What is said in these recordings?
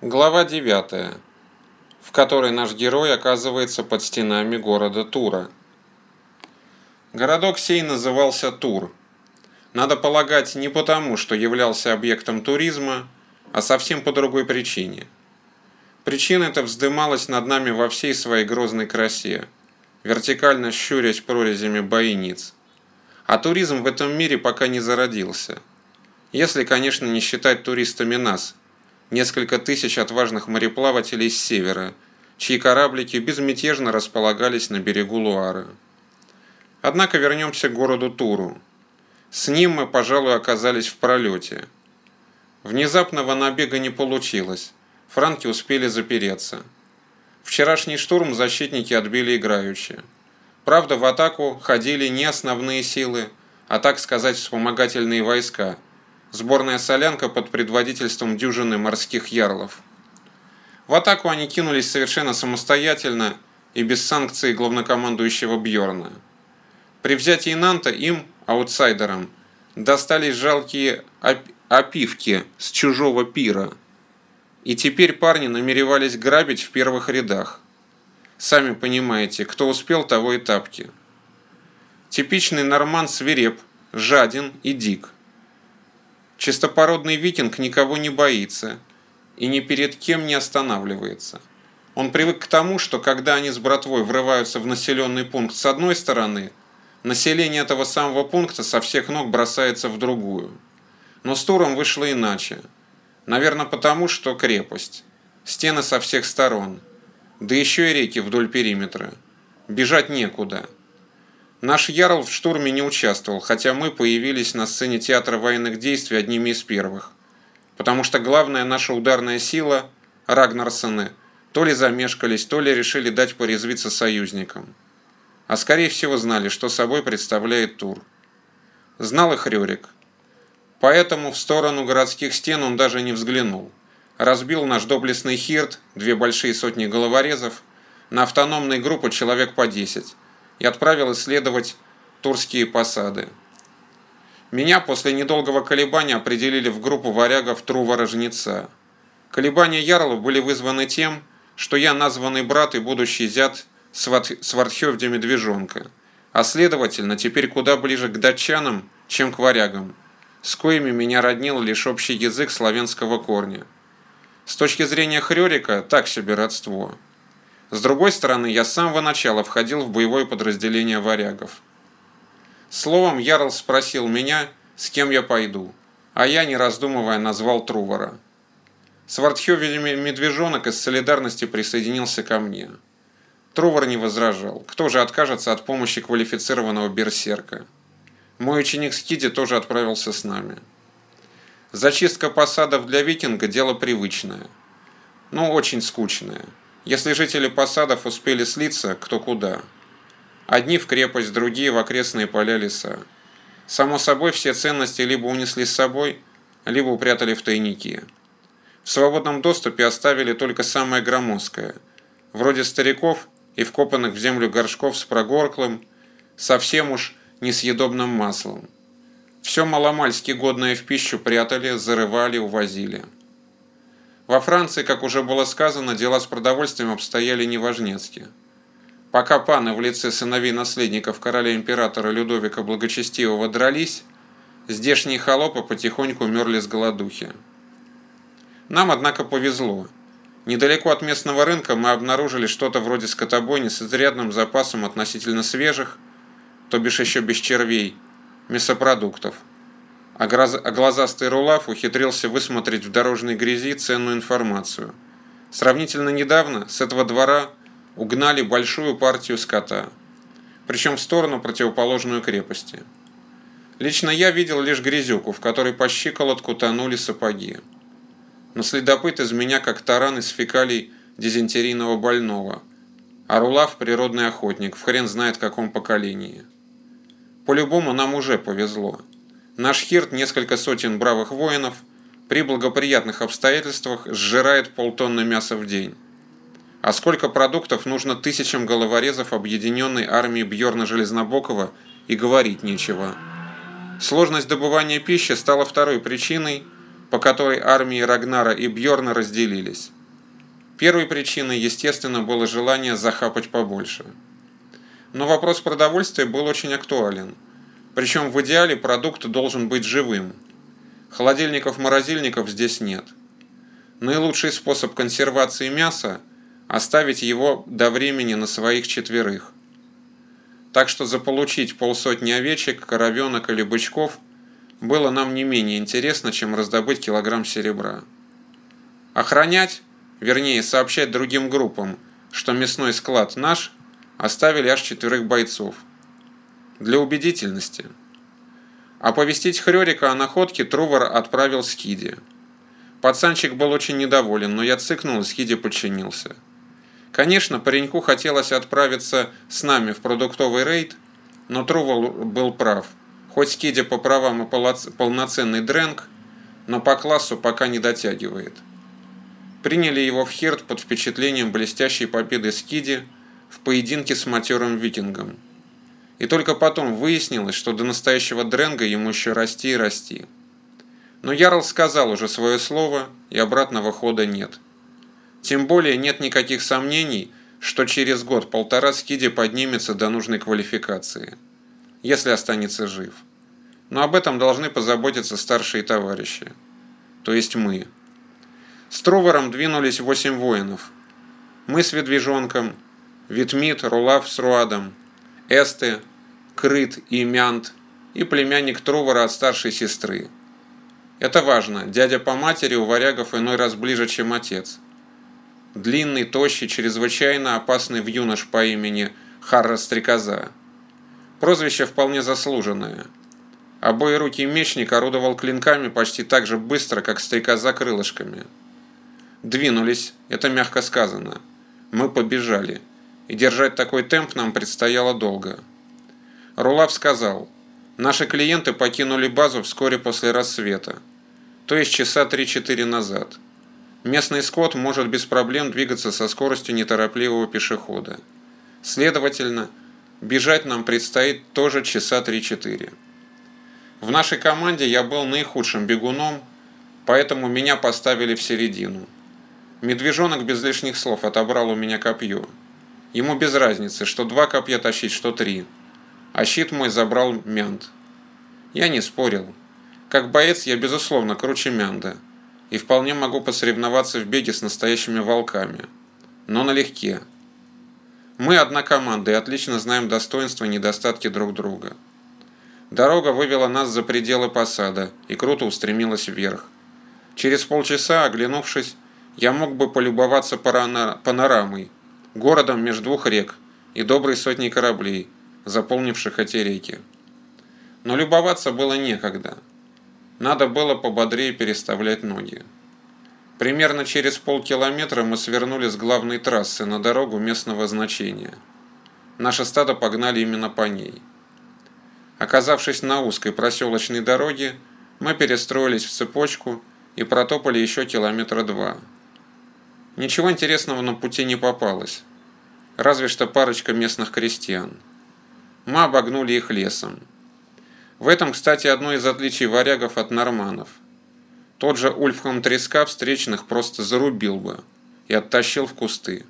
Глава 9, в которой наш герой оказывается под стенами города Тура. Городок сей назывался Тур. Надо полагать, не потому, что являлся объектом туризма, а совсем по другой причине. Причина эта вздымалась над нами во всей своей грозной красе, вертикально щурясь прорезями бойниц. А туризм в этом мире пока не зародился. Если, конечно, не считать туристами нас – несколько тысяч отважных мореплавателей с севера, чьи кораблики безмятежно располагались на берегу Луары. Однако вернемся к городу Туру. С ним мы, пожалуй, оказались в пролете. Внезапного набега не получилось. Франки успели запереться. Вчерашний штурм защитники отбили играючи. Правда, в атаку ходили не основные силы, а так сказать вспомогательные войска – сборная солянка под предводительством дюжины морских ярлов. В атаку они кинулись совершенно самостоятельно и без санкций главнокомандующего Бьорна. При взятии Нанта им, аутсайдерам, достались жалкие опивки с чужого пира. И теперь парни намеревались грабить в первых рядах. Сами понимаете, кто успел, того и тапки. Типичный норман свиреп, жаден и дик. Чистопородный викинг никого не боится и ни перед кем не останавливается. Он привык к тому, что когда они с братвой врываются в населенный пункт с одной стороны, население этого самого пункта со всех ног бросается в другую. Но с Туром вышло иначе. Наверное, потому, что крепость. Стены со всех сторон. Да еще и реки вдоль периметра. Бежать некуда. Наш Ярл в штурме не участвовал, хотя мы появились на сцене театра военных действий одними из первых. Потому что главная наша ударная сила, Рагнарсоны, то ли замешкались, то ли решили дать порезвиться союзникам. А скорее всего знали, что собой представляет Тур. Знал их Рюрик. Поэтому в сторону городских стен он даже не взглянул. Разбил наш доблестный Хирт, две большие сотни головорезов, на автономные группы человек по 10 и отправил исследовать турские посады. Меня после недолгого колебания определили в группу варягов Трувора-жнеца. Колебания Ярла были вызваны тем, что я названный брат и будущий зять Свардхевдя Медвежонка, а следовательно теперь куда ближе к датчанам, чем к варягам, с коими меня роднил лишь общий язык славянского корня. С точки зрения Хрёрика, так себе родство. С другой стороны, я с самого начала входил в боевое подразделение варягов. Словом, Ярл спросил меня, с кем я пойду, а я, не раздумывая, назвал Трувора. Свардхёвель Медвежонок из солидарности присоединился ко мне. Трувор не возражал. Кто же откажется от помощи квалифицированного берсерка? Мой ученик Скиди тоже отправился с нами. Зачистка посадов для викинга – дело привычное, но очень скучное – если жители посадов успели слиться, кто куда. Одни в крепость, другие в окрестные поля леса. Само собой, все ценности либо унесли с собой, либо упрятали в тайники. В свободном доступе оставили только самое громоздкое, вроде стариков и вкопанных в землю горшков с прогорклым, совсем уж несъедобным маслом. Все маломальски годное в пищу прятали, зарывали, увозили. Во Франции, как уже было сказано, дела с продовольствием обстояли неважнецки. Пока паны в лице сыновей наследников короля-императора Людовика Благочестивого дрались, здешние холопы потихоньку мерли с голодухи. Нам, однако, повезло. Недалеко от местного рынка мы обнаружили что-то вроде скотобойни с изрядным запасом относительно свежих, то бишь еще без червей, мясопродуктов – а, а глазастый Рулав ухитрился высмотреть в дорожной грязи ценную информацию. Сравнительно недавно с этого двора угнали большую партию скота, причем в сторону противоположную крепости. Лично я видел лишь грязюку, в которой по щиколотку тонули сапоги. Но следопыт из меня как таран из фекалий дизентерийного больного, а Рулав – природный охотник, в хрен знает каком поколении. По-любому нам уже повезло. Наш Хирт, несколько сотен бравых воинов, при благоприятных обстоятельствах сжирает полтонны мяса в день. А сколько продуктов нужно тысячам головорезов объединенной армии Бьорна Железнобокова и говорить нечего. Сложность добывания пищи стала второй причиной, по которой армии Рагнара и Бьорна разделились. Первой причиной, естественно, было желание захапать побольше. Но вопрос продовольствия был очень актуален. Причем в идеале продукт должен быть живым. Холодильников-морозильников здесь нет. Наилучший способ консервации мяса – оставить его до времени на своих четверых. Так что заполучить полсотни овечек, коровенок или бычков было нам не менее интересно, чем раздобыть килограмм серебра. Охранять, вернее сообщать другим группам, что мясной склад наш, оставили аж четверых бойцов. Для убедительности. Оповестить Хрёрика о находке Трувор отправил Скиди. Пацанчик был очень недоволен, но я цыкнул, и Скиди подчинился. Конечно, пареньку хотелось отправиться с нами в продуктовый рейд, но Трувор был прав – Хоть Скиди по правам и полноценный дрэнк, но по классу пока не дотягивает. Приняли его в Херт под впечатлением блестящей победы Скиди в поединке с матерым викингом. И только потом выяснилось, что до настоящего дренга ему еще расти и расти. Но Ярл сказал уже свое слово, и обратного хода нет. Тем более нет никаких сомнений, что через год-полтора Скиди поднимется до нужной квалификации – если останется жив. Но об этом должны позаботиться старшие товарищи, то есть мы. С Трувором двинулись восемь воинов. Мы с Ведвижонком, Витмит, Рулав с Руадом, Эсте, Крыт и Мянт и племянник Трувора от старшей сестры. Это важно, дядя по матери у варягов иной раз ближе, чем отец. Длинный, тощий, чрезвычайно опасный в юнош по имени Харра Стрекоза. Прозвище вполне заслуженное. Обоирукий мечник орудовал клинками почти так же быстро, как стрекоза крылышками. Двинулись, это мягко сказано. Мы побежали. И держать такой темп нам предстояло долго. Рулав сказал, наши клиенты покинули базу вскоре после рассвета, то есть часа 3-4 назад. Местный скот может без проблем двигаться со скоростью неторопливого пешехода. Следовательно, Бежать нам предстоит тоже часа 3-4. В нашей команде я был наихудшим бегуном, поэтому меня поставили в середину. Медвежонок без лишних слов отобрал у меня копье. Ему без разницы, что два копья тащить, что три. А щит мой забрал Мянт. Я не спорил. Как боец я безусловно круче Мянда. И вполне могу посоревноваться в беге с настоящими волками. Но налегке. Мы одна команда и отлично знаем достоинства и недостатки друг друга. Дорога вывела нас за пределы посада и круто устремилась вверх. Через полчаса, оглянувшись, я мог бы полюбоваться панорамой, городом между двух рек и доброй сотней кораблей, заполнивших эти реки. Но любоваться было некогда. Надо было пободрее переставлять ноги. Примерно через полкилометра мы свернули с главной трассы на дорогу местного значения. Наше стадо погнали именно по ней. Оказавшись на узкой проселочной дороге, мы перестроились в цепочку и протопали еще километра два. Ничего интересного на пути не попалось, разве что парочка местных крестьян. Мы обогнули их лесом. В этом, кстати, одно из отличий варягов от норманов – тот же Ульфхам Треска встречных просто зарубил бы и оттащил в кусты.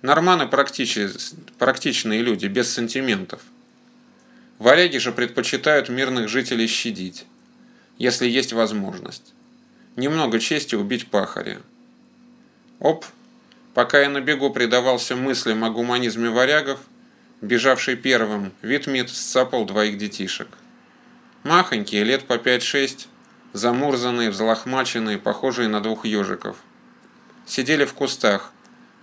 Норманы практичные люди, без сантиментов. Варяги же предпочитают мирных жителей щадить, если есть возможность. Немного чести убить пахаря. Оп, пока я на бегу предавался мыслям о гуманизме варягов, бежавший первым, Витмит сцапал двоих детишек. Махонькие, лет по 5-6, замурзанные, взлохмаченные, похожие на двух ежиков. Сидели в кустах,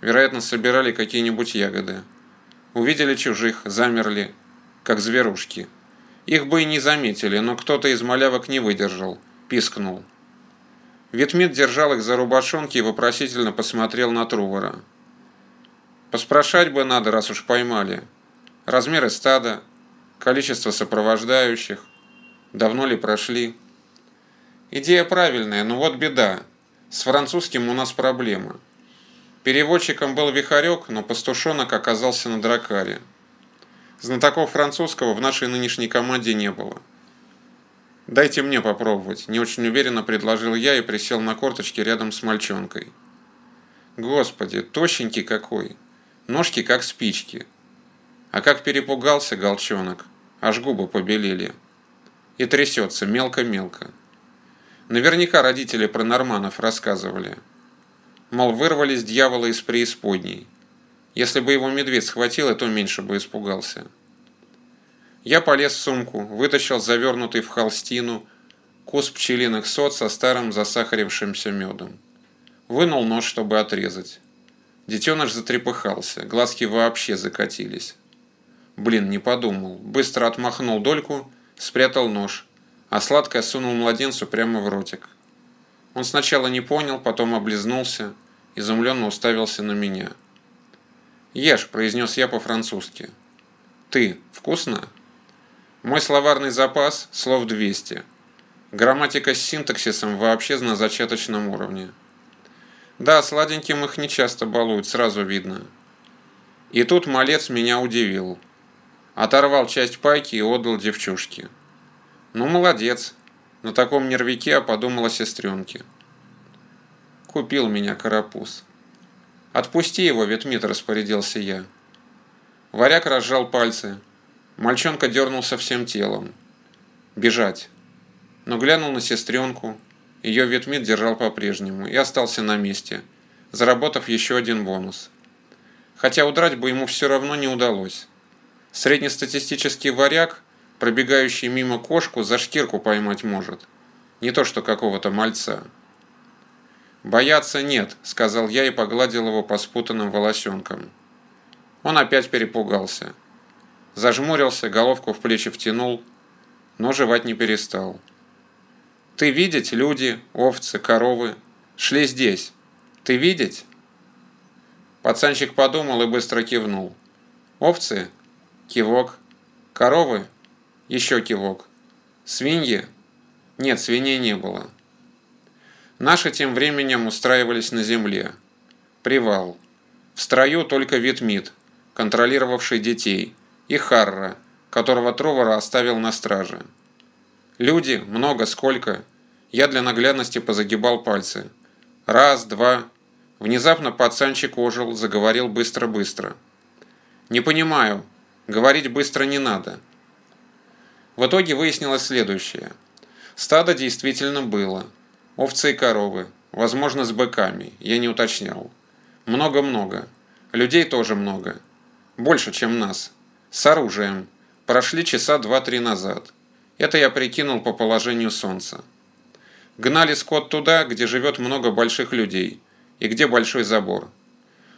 вероятно, собирали какие-нибудь ягоды. Увидели чужих, замерли, как зверушки. Их бы и не заметили, но кто-то из малявок не выдержал, пискнул. Витмит держал их за рубашонки и вопросительно посмотрел на Трувора. Поспрашать бы надо, раз уж поймали. Размеры стада, количество сопровождающих, давно ли прошли. Идея правильная, но вот беда. С французским у нас проблема. Переводчиком был Вихарек, но пастушонок оказался на дракаре. Знатоков французского в нашей нынешней команде не было. «Дайте мне попробовать», – не очень уверенно предложил я и присел на корточки рядом с мальчонкой. Господи, тощенький какой, ножки как спички. А как перепугался голчонок, аж губы побелели. И трясется мелко-мелко. Наверняка родители про норманов рассказывали. Мол, вырвались дьяволы из преисподней. Если бы его медведь схватил, то меньше бы испугался. Я полез в сумку, вытащил завернутый в холстину кус пчелиных сот со старым засахарившимся медом. Вынул нож, чтобы отрезать. Детеныш затрепыхался, глазки вообще закатились. Блин, не подумал. Быстро отмахнул дольку, спрятал нож, а сладкое сунул младенцу прямо в ротик. Он сначала не понял, потом облизнулся, изумленно уставился на меня. «Ешь», – произнес я по-французски. «Ты. Вкусно?» Мой словарный запас – слов 200. Грамматика с синтаксисом вообще на зачаточном уровне. Да, сладеньким их не часто балуют, сразу видно. И тут малец меня удивил. Оторвал часть пайки и отдал девчушке. Ну, молодец. На таком нервике я подумала сестренке. Купил меня карапуз. Отпусти его, Ветмит, распорядился я. Варяг разжал пальцы. Мальчонка дернулся всем телом. Бежать. Но глянул на сестренку. Ее Ветмит держал по-прежнему и остался на месте, заработав еще один бонус. Хотя удрать бы ему все равно не удалось. Среднестатистический варяг, пробегающий мимо кошку, за шкирку поймать может. Не то что какого-то мальца. «Бояться нет», — сказал я и погладил его по спутанным волосенкам. Он опять перепугался. Зажмурился, головку в плечи втянул, но жевать не перестал. «Ты видеть, люди, овцы, коровы, шли здесь. Ты видеть?» Пацанчик подумал и быстро кивнул. «Овцы?» Кивок. «Коровы?» Еще кивок. «Свиньи?» Нет, свиней не было. Наши тем временем устраивались на земле. Привал. В строю только Витмит, контролировавший детей, и Харра, которого Тровара оставил на страже. Люди, много, сколько. Я для наглядности позагибал пальцы. Раз, два. Внезапно пацанчик ожил, заговорил быстро-быстро. «Не понимаю. Говорить быстро не надо». В итоге выяснилось следующее. Стадо действительно было. Овцы и коровы. Возможно, с быками. Я не уточнял. Много-много. Людей тоже много. Больше, чем нас. С оружием. Прошли часа два-три назад. Это я прикинул по положению солнца. Гнали скот туда, где живет много больших людей и где большой забор.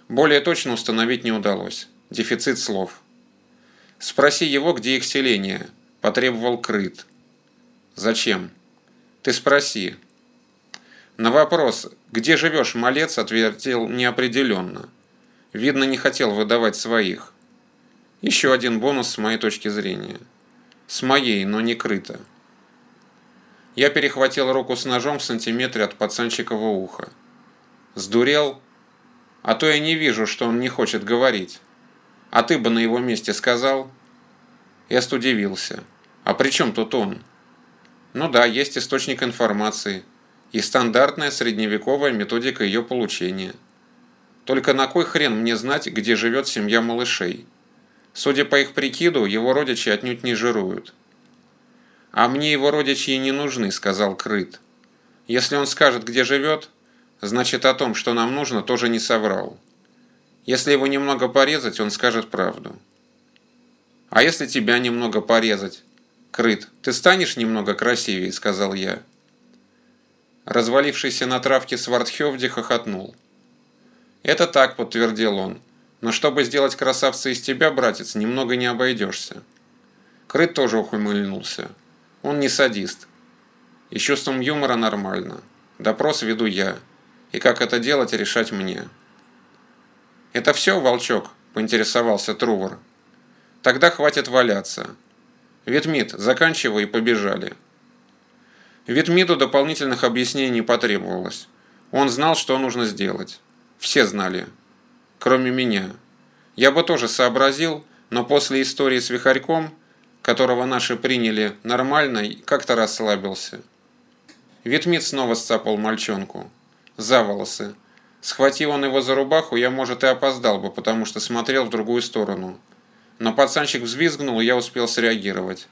Более точно установить не удалось. Дефицит слов. «Спроси его, где их селение», – потребовал Крыт. «Зачем?» «Ты спроси». На вопрос «Где живешь, малец?» ответил неопределенно. Видно, не хотел выдавать своих. Еще один бонус с моей точки зрения. С моей, но не крыто. Я перехватил руку с ножом в сантиметре от пацанчикова уха. Сдурел? А то я не вижу, что он не хочет говорить. А ты бы на его месте сказал? Эст удивился. А при чем тут он? Ну да, есть источник информации и стандартная средневековая методика ее получения. Только на кой хрен мне знать, где живет семья малышей? Судя по их прикиду, его родичи отнюдь не жируют. «А мне его родичи и не нужны», — сказал Крыт. «Если он скажет, где живет, значит о том, что нам нужно, тоже не соврал. Если его немного порезать, он скажет правду». «А если тебя немного порезать?» «Крыт, ты станешь немного красивее», — сказал я. Развалившийся на травке Свардхевди хохотнул. «Это так», — подтвердил он. Но чтобы сделать красавца из тебя, братец, немного не обойдешься. Крыт тоже ухмыльнулся. Он не садист. И чувством юмора нормально. Допрос веду я. И как это делать, решать мне. «Это все, волчок?» – поинтересовался Трувор. «Тогда хватит валяться. Ветмид, заканчивай и побежали». Ветмиду дополнительных объяснений не потребовалось. Он знал, что нужно сделать. Все знали кроме меня. Я бы тоже сообразил, но после истории с Вихарьком которого наши приняли нормально, как-то расслабился. Витмит снова сцапал мальчонку. За волосы. Схватил он его за рубаху, я, может, и опоздал бы, потому что смотрел в другую сторону. Но пацанчик взвизгнул, и я успел среагировать.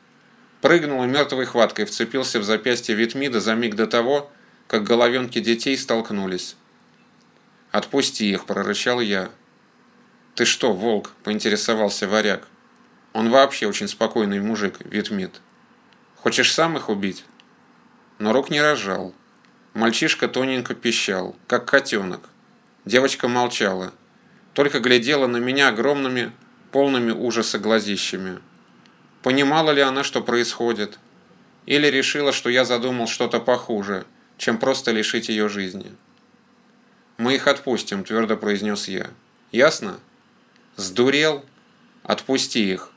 Прыгнул и мертвой хваткой вцепился в запястье Витмида за миг до того, как головенки детей столкнулись. «Отпусти их», – прорычал я. «Ты что, волк?» – поинтересовался варяг. «Он вообще очень спокойный мужик, Витмид. Хочешь сам их убить?» Но рук не разжал. Мальчишка тоненько пищал, как котенок. Девочка молчала, только глядела на меня огромными, полными ужаса глазищами. Понимала ли она, что происходит? Или решила, что я задумал что-то похуже, чем просто лишить ее жизни? «Мы их отпустим», – твердо произнес я. «Ясно?» «Сдурел? Отпусти их.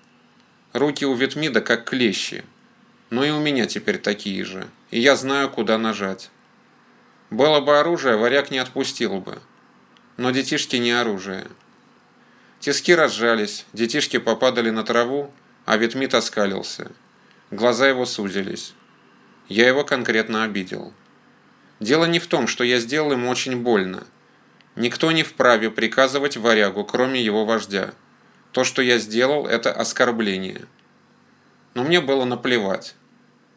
Руки у Ветмида как клещи. Но и у меня теперь такие же, и я знаю, куда нажать. Было бы оружие, варяг не отпустил бы. Но детишки не оружие». Тиски разжались, детишки попадали на траву, а Ветмит оскалился. Глаза его сузились. Я его конкретно обидел. Дело не в том, что я сделал ему очень больно. Никто не вправе приказывать варягу, кроме его вождя. То, что я сделал, это оскорбление. Но мне было наплевать.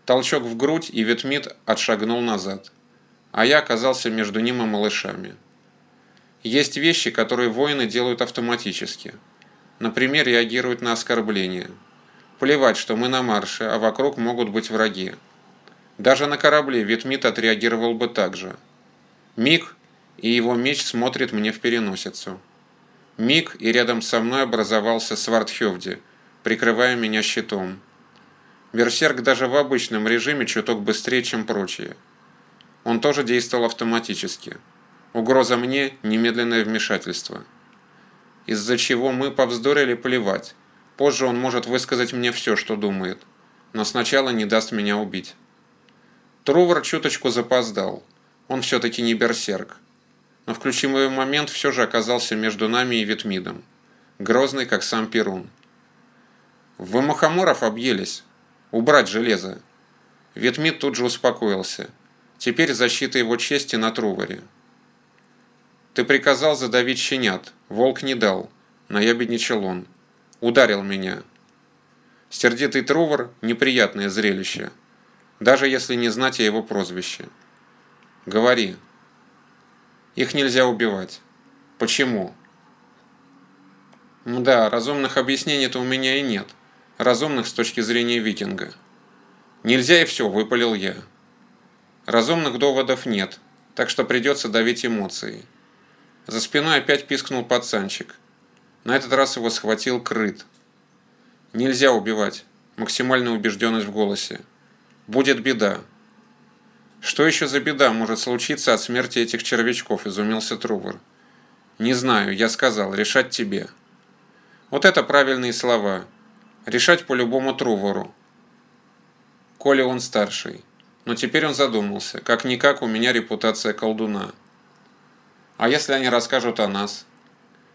Толчок в грудь, и Ветмит отшагнул назад. А я оказался между ним и малышами. Есть вещи, которые воины делают автоматически. Например, реагируют на оскорбление. Плевать, что мы на марше, а вокруг могут быть враги. Даже на корабле Витмит отреагировал бы так же. Миг, и его меч смотрит мне в переносицу. Миг, и рядом со мной образовался Свардхевди, прикрывая меня щитом. Берсерк даже в обычном режиме чуток быстрее, чем прочие. Он тоже действовал автоматически. Угроза мне – немедленное вмешательство. Из-за чего мы повздорили плевать. Позже он может высказать мне все, что думает. Но сначала не даст меня убить. Трувор чуточку запоздал. Он все-таки не берсерк. Но в ключевой момент все же оказался между нами и Витмидом. Грозный, как сам Перун. Вы мухоморов объелись. Убрать железо. Витмид тут же успокоился. Теперь защита его чести на Труворе. Ты приказал задавить щенят. Волк не дал. Наябедничал он. Ударил меня. Сердитый Трувор – неприятное зрелище даже если не знать о его прозвище. Говори. Их нельзя убивать. Почему? Да, разумных объяснений-то у меня и нет. Разумных с точки зрения викинга. Нельзя и все, выпалил я. Разумных доводов нет, так что придется давить эмоции. За спиной опять пискнул пацанчик. На этот раз его схватил крыт. Нельзя убивать. Максимальная убежденность в голосе. Будет беда. Что еще за беда может случиться от смерти этих червячков, изумился Трувор. Не знаю, я сказал, решать тебе. Вот это правильные слова. Решать по любому Трувору. Коля он старший. Но теперь он задумался. Как-никак у меня репутация колдуна. А если они расскажут о нас?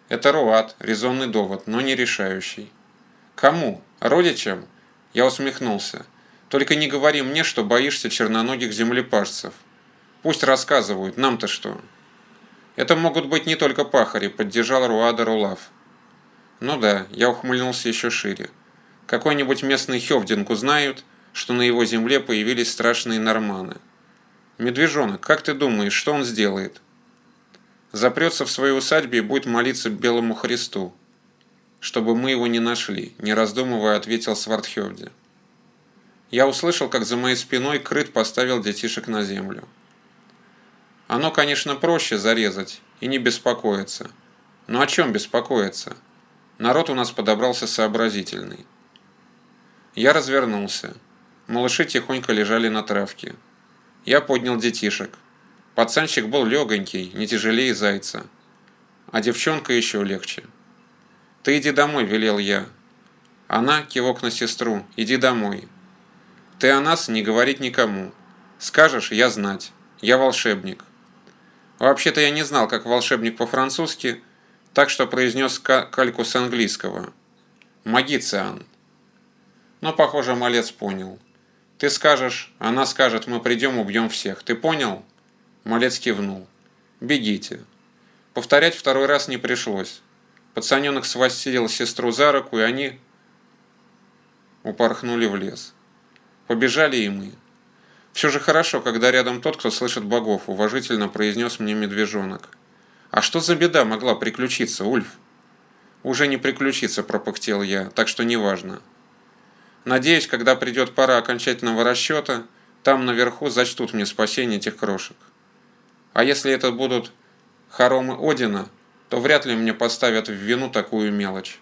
Это Руат, резонный довод, но не решающий. Кому? Родичам? Я усмехнулся. Только не говори мне, что боишься черноногих землепашцев. Пусть рассказывают, нам-то что? Это могут быть не только пахари, поддержал Руада Рулав. Ну да, я ухмыльнулся еще шире. Какой-нибудь местный Хевдинг узнают, что на его земле появились страшные норманы. Медвежонок, как ты думаешь, что он сделает? Запрется в своей усадьбе и будет молиться Белому Христу. Чтобы мы его не нашли, не раздумывая, ответил Свардхевди. Я услышал, как за моей спиной крыт поставил детишек на землю. Оно, конечно, проще зарезать и не беспокоиться. Но о чем беспокоиться? Народ у нас подобрался сообразительный. Я развернулся. Малыши тихонько лежали на травке. Я поднял детишек. Пацанчик был легонький, не тяжелее зайца. А девчонка еще легче. «Ты иди домой», — велел я. Она, кивок на сестру, «иди домой». Ты о нас не говорить никому. Скажешь, я знать. Я волшебник. Вообще-то я не знал, как волшебник по-французски, так что произнес кальку с английского. Магициан. Но, похоже, малец понял. Ты скажешь, она скажет, мы придем, убьем всех. Ты понял? Малец кивнул. Бегите. Повторять второй раз не пришлось. Пацаненок свастил сестру за руку, и они упорхнули в лес. Побежали и мы. Все же хорошо, когда рядом тот, кто слышит богов, уважительно произнес мне медвежонок. А что за беда могла приключиться, Ульф? Уже не приключиться, пропыхтел я, так что неважно. Надеюсь, когда придет пора окончательного расчета, там наверху зачтут мне спасение этих крошек. А если это будут хоромы Одина, то вряд ли мне поставят в вину такую мелочь.